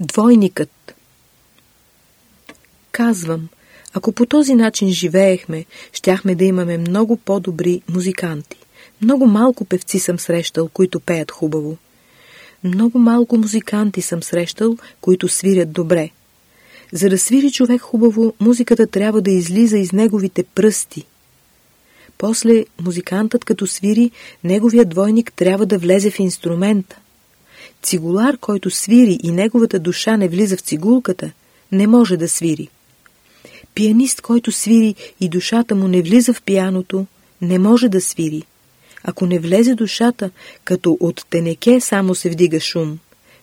Двойникът Казвам, ако по този начин живеехме, щяхме да имаме много по-добри музиканти. Много малко певци съм срещал, които пеят хубаво. Много малко музиканти съм срещал, които свирят добре. За да свири човек хубаво, музиката трябва да излиза из неговите пръсти. После музикантът като свири, неговият двойник трябва да влезе в инструмента. Цигулар, който свири и неговата душа не влиза в цигулката, не може да свири. Пианист, който свири и душата му не влиза в пияното, не може да свири. Ако не влезе душата, като от тенеке само се вдига шум.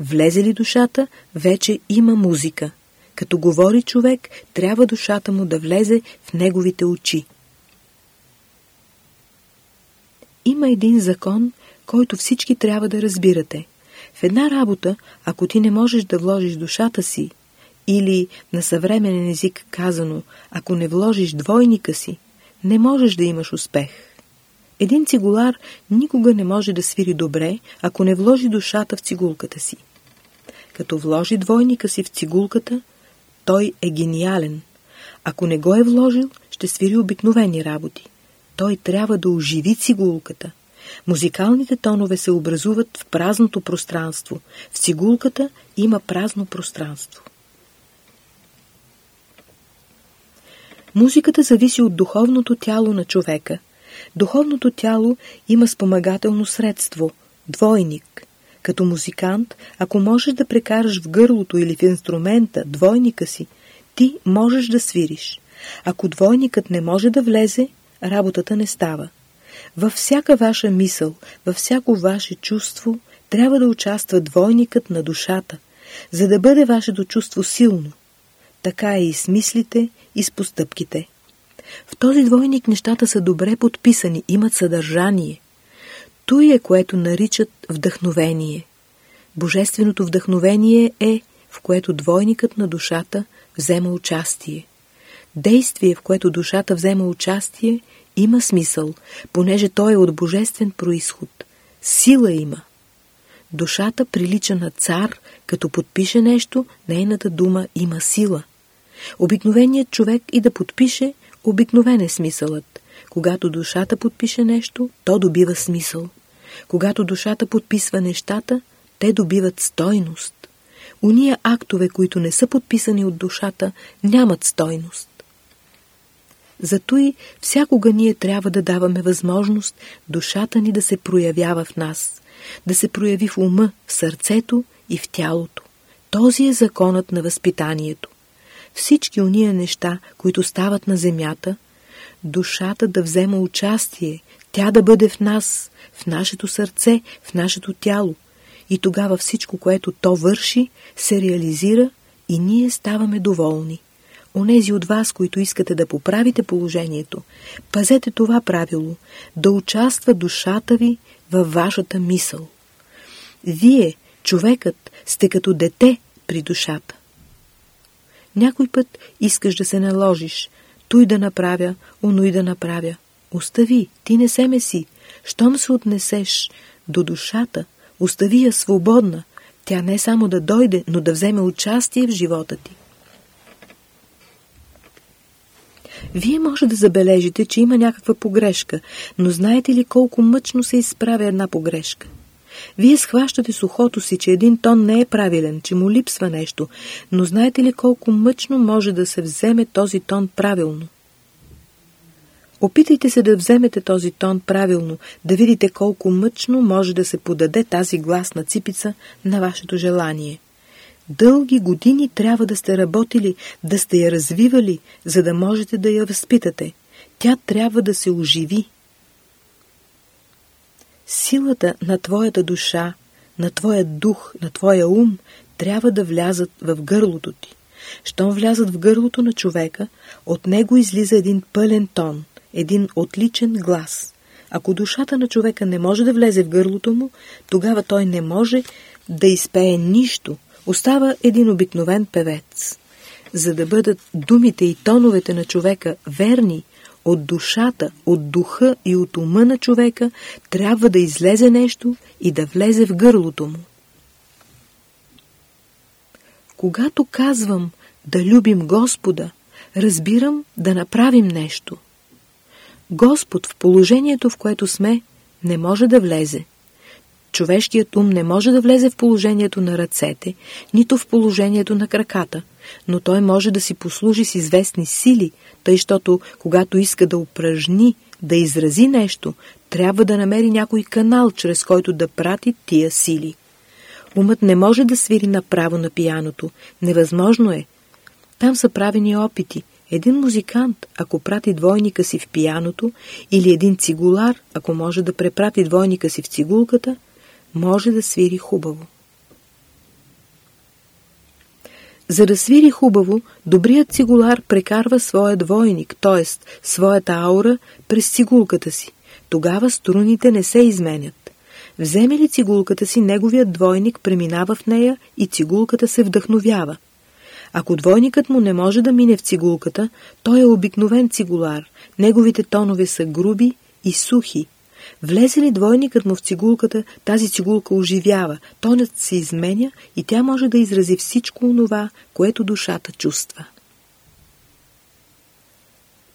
Влезе ли душата, вече има музика. Като говори човек, трябва душата му да влезе в неговите очи. Има един закон, който всички трябва да разбирате. В една работа, ако ти не можеш да вложиш душата си, или на съвременен език казано, ако не вложиш двойника си, не можеш да имаш успех. Един цигулар никога не може да свири добре, ако не вложи душата в цигулката си. Като вложи двойника си в цигулката, той е гениален. Ако не го е вложил, ще свири обикновени работи. Той трябва да оживи цигулката. Музикалните тонове се образуват в празното пространство. В цигулката има празно пространство. Музиката зависи от духовното тяло на човека. Духовното тяло има спомагателно средство – двойник. Като музикант, ако можеш да прекараш в гърлото или в инструмента двойника си, ти можеш да свириш. Ако двойникът не може да влезе, работата не става. Във всяка ваша мисъл, във всяко ваше чувство трябва да участва двойникът на душата, за да бъде вашето чувство силно. Така е и с мислите, и с постъпките. В този двойник нещата са добре подписани, имат съдържание. Той е, което наричат вдъхновение. Божественото вдъхновение е, в което двойникът на душата взема участие. Действие, в което душата взема участие, има смисъл, понеже той е от божествен происход. Сила има. Душата прилича на цар, като подпише нещо, нейната дума има сила. Обикновеният човек и да подпише, обикновен е смисълът. Когато душата подпише нещо, то добива смисъл. Когато душата подписва нещата, те добиват стойност. Уния актове, които не са подписани от душата, нямат стойност. Зато и всякога ние трябва да даваме възможност душата ни да се проявява в нас, да се прояви в ума, в сърцето и в тялото. Този е законът на възпитанието всички уния неща, които стават на земята, душата да взема участие, тя да бъде в нас, в нашето сърце, в нашето тяло. И тогава всичко, което то върши, се реализира и ние ставаме доволни. Онези от вас, които искате да поправите положението, пазете това правило, да участва душата ви във вашата мисъл. Вие, човекът, сте като дете при душата. Някой път искаш да се наложиш, той да направя, оно и да направя. Остави, ти не се меси. Щом се отнесеш до душата, остави я свободна. Тя не само да дойде, но да вземе участие в живота ти. Вие може да забележите, че има някаква погрешка, но знаете ли колко мъчно се изправя една погрешка? Вие схващате с ухото си, че един тон не е правилен, че му липсва нещо, но знаете ли колко мъчно може да се вземе този тон правилно? Опитайте се да вземете този тон правилно, да видите колко мъчно може да се подаде тази гласна ципица на вашето желание. Дълги години трябва да сте работили, да сте я развивали, за да можете да я възпитате. Тя трябва да се оживи. Силата на твоята душа, на твоя дух, на твоя ум трябва да влязат в гърлото ти. Щом влязат в гърлото на човека, от него излиза един пълен тон, един отличен глас. Ако душата на човека не може да влезе в гърлото му, тогава той не може да изпее нищо, остава един обикновен певец. За да бъдат думите и тоновете на човека верни, от душата, от духа и от ума на човека трябва да излезе нещо и да влезе в гърлото му. Когато казвам да любим Господа, разбирам да направим нещо. Господ в положението, в което сме, не може да влезе. Човешкият ум не може да влезе в положението на ръцете, нито в положението на краката, но той може да си послужи с известни сили, тъй, щото когато иска да упражни, да изрази нещо, трябва да намери някой канал, чрез който да прати тия сили. Умът не може да свири направо на пияното. Невъзможно е. Там са правени опити. Един музикант, ако прати двойника си в пияното, или един цигулар, ако може да препрати двойника си в цигулката, може да свири хубаво. За да свири хубаво, добрият цигулар прекарва своя двойник, т.е. своята аура през цигулката си. Тогава струните не се изменят. Вземе ли цигулката си, неговият двойник преминава в нея и цигулката се вдъхновява. Ако двойникът му не може да мине в цигулката, той е обикновен цигулар. Неговите тонове са груби и сухи, Влезе ли двойникът му в цигулката, тази цигулка оживява, тонът се изменя и тя може да изрази всичко онова, което душата чувства.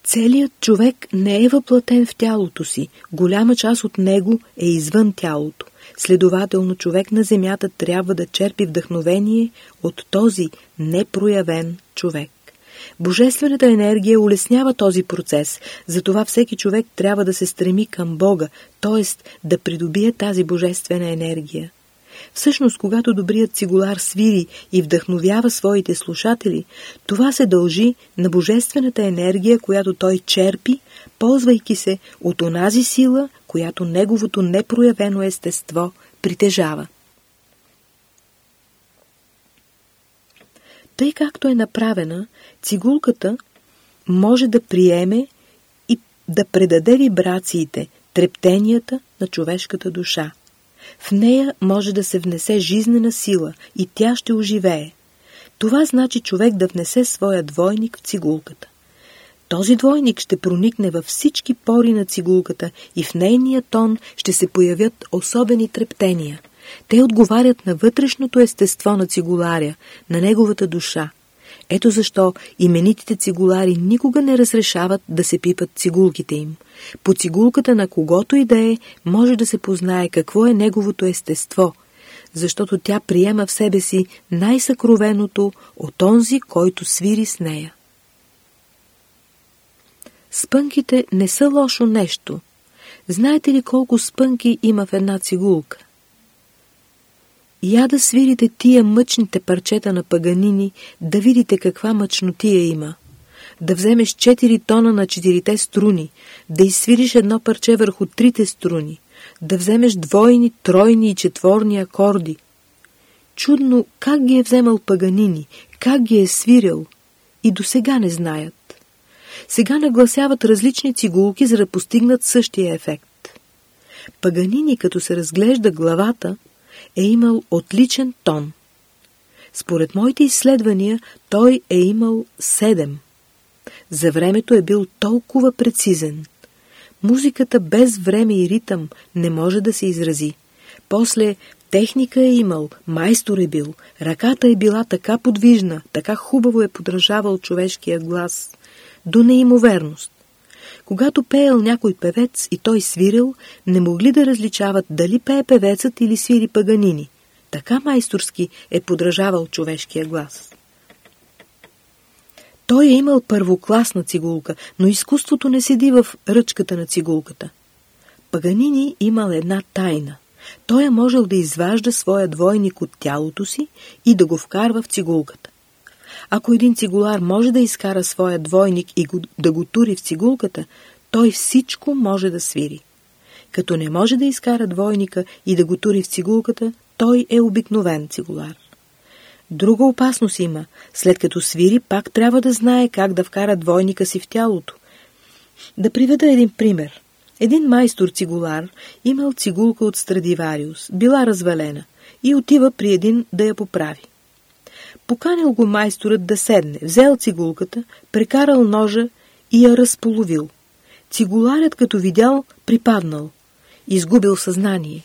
Целият човек не е въплатен в тялото си, голяма част от него е извън тялото. Следователно човек на земята трябва да черпи вдъхновение от този непроявен човек. Божествената енергия улеснява този процес, затова всеки човек трябва да се стреми към Бога, т.е. да придобие тази божествена енергия. Всъщност, когато добрият цигулар свири и вдъхновява своите слушатели, това се дължи на божествената енергия, която той черпи, ползвайки се от онази сила, която неговото непроявено естество притежава. Тъй както е направена, цигулката може да приеме и да предаде вибрациите, трептенията на човешката душа. В нея може да се внесе жизнена сила и тя ще оживее. Това значи човек да внесе своя двойник в цигулката. Този двойник ще проникне във всички пори на цигулката и в нейния тон ще се появят особени трептения – те отговарят на вътрешното естество на цигуларя, на неговата душа. Ето защо именитите цигулари никога не разрешават да се пипат цигулките им. По цигулката на когото и да е, може да се познае какво е неговото естество, защото тя приема в себе си най-съкровеното от онзи, който свири с нея. Спънките не са лошо нещо. Знаете ли колко спънки има в една цигулка? Я да свирите тия мъчните парчета на паганини, да видите каква мъчнотия има. Да вземеш 4 тона на четирите струни, да изсвириш едно парче върху трите струни, да вземеш двойни, тройни и четворни акорди. Чудно как ги е вземал паганини, как ги е свирил и до сега не знаят. Сега нагласяват различни цигулки, за да постигнат същия ефект. Паганини, като се разглежда главата, е имал отличен тон. Според моите изследвания, той е имал седем. За времето е бил толкова прецизен. Музиката без време и ритъм не може да се изрази. После техника е имал, майстор е бил, ръката е била така подвижна, така хубаво е подражавал човешкия глас, до неимоверност. Когато пеел някой певец и той свирил, не могли да различават дали пее певецът или свири паганини. Така майсторски е подражавал човешкия глас. Той е имал първокласна цигулка, но изкуството не седи в ръчката на цигулката. Паганини имал една тайна. Той е можел да изважда своя двойник от тялото си и да го вкарва в цигулката. Ако един цигулар може да изкара своя двойник и го, да го тури в цигулката, той всичко може да свири. Като не може да изкара двойника и да го тури в цигулката, той е обикновен цигулар. Друга опасност има. След като свири, пак трябва да знае как да вкара двойника си в тялото. Да приведа един пример. Един майстор цигулар имал цигулка от Страдивариус, била развалена и отива при един да я поправи. Поканил го майсторът да седне, взел цигулката, прекарал ножа и я разполовил. Цигуларят като видял, припаднал, изгубил съзнание.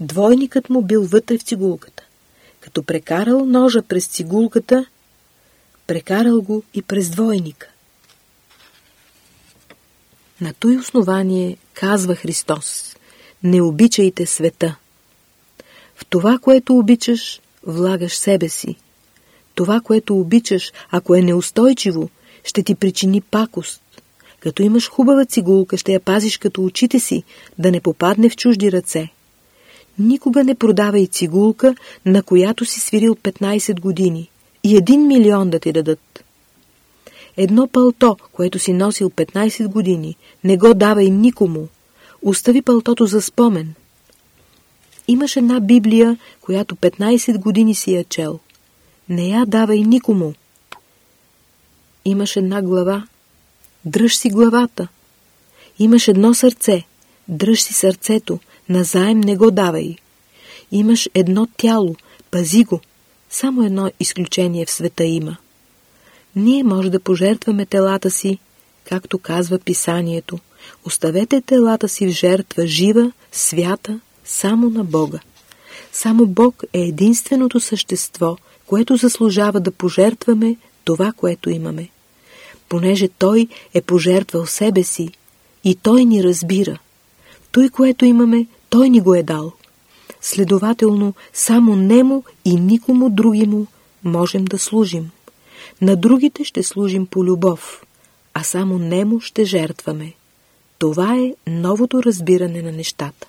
Двойникът му бил вътре в цигулката. Като прекарал ножа през цигулката, прекарал го и през двойника. На той основание казва Христос Не обичайте света. В това, което обичаш, влагаш себе си. Това, което обичаш, ако е неустойчиво, ще ти причини пакост. Като имаш хубава цигулка, ще я пазиш като очите си, да не попадне в чужди ръце. Никога не продавай цигулка, на която си свирил 15 години и един милион да ти дадат. Едно пълто, което си носил 15 години, не го давай никому. Остави пълтото за спомен. Имаш една Библия, която 15 години си я чел. Не я давай никому. Имаш една глава, дръж си главата. Имаш едно сърце, дръж си сърцето, назаем не го давай. Имаш едно тяло, пази го. Само едно изключение в света има. Ние може да пожертваме телата си, както казва писанието. Оставете телата си в жертва жива, свята, само на Бога. Само Бог е единственото същество, което заслужава да пожертваме това, което имаме. Понеже Той е пожертвал себе си и Той ни разбира. Той, което имаме, Той ни го е дал. Следователно, само Нему и никому другиму можем да служим. На другите ще служим по любов, а само Нему ще жертваме. Това е новото разбиране на нещата.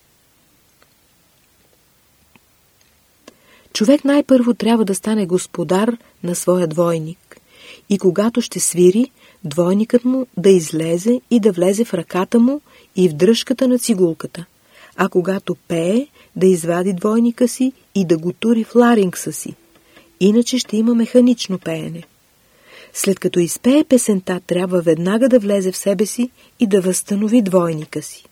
Човек най-първо трябва да стане господар на своя двойник и когато ще свири, двойникът му да излезе и да влезе в ръката му и в дръжката на цигулката, а когато пее, да извади двойника си и да го тури в ларингса си. Иначе ще има механично пеене. След като изпее песента, трябва веднага да влезе в себе си и да възстанови двойника си.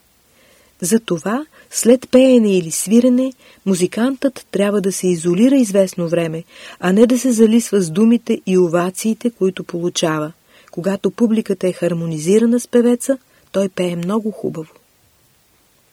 Затова, след пеене или свирене, музикантът трябва да се изолира известно време, а не да се залисва с думите и овациите, които получава. Когато публиката е хармонизирана с певеца, той пее много хубаво.